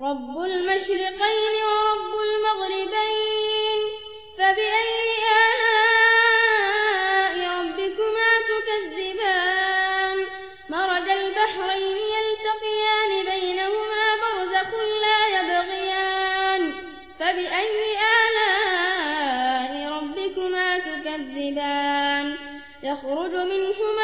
رب المشرقين ورب المغربين فبأي آلاء ربكما تكذبان؟ مرج البحرين يلتقيان بينهما برزخ لا يبغيان. فبأي آلاء ربكما تكذبان؟ يخرج منهما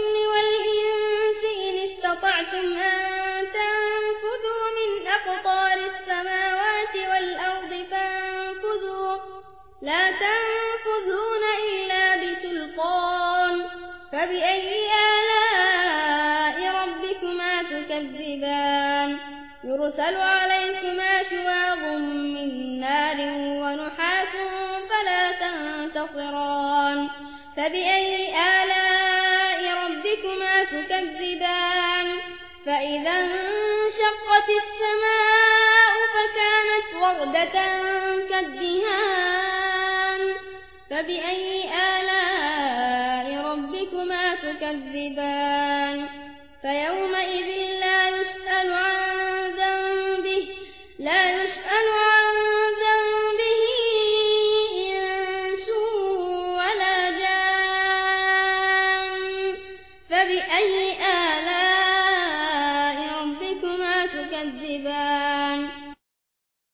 لا تنفذون إلا بسلطان. فبأي آلاء ربكما تكذبان؟ يرسل عليكما شواظ من نار ونحاس فلا تنتصران. فبأي آلاء ربكما تكذبان؟ فإذا انشقت السماء فكانت وردة كالدهان. فبأي آلاء ربكما تكذبان؟ فيومئذ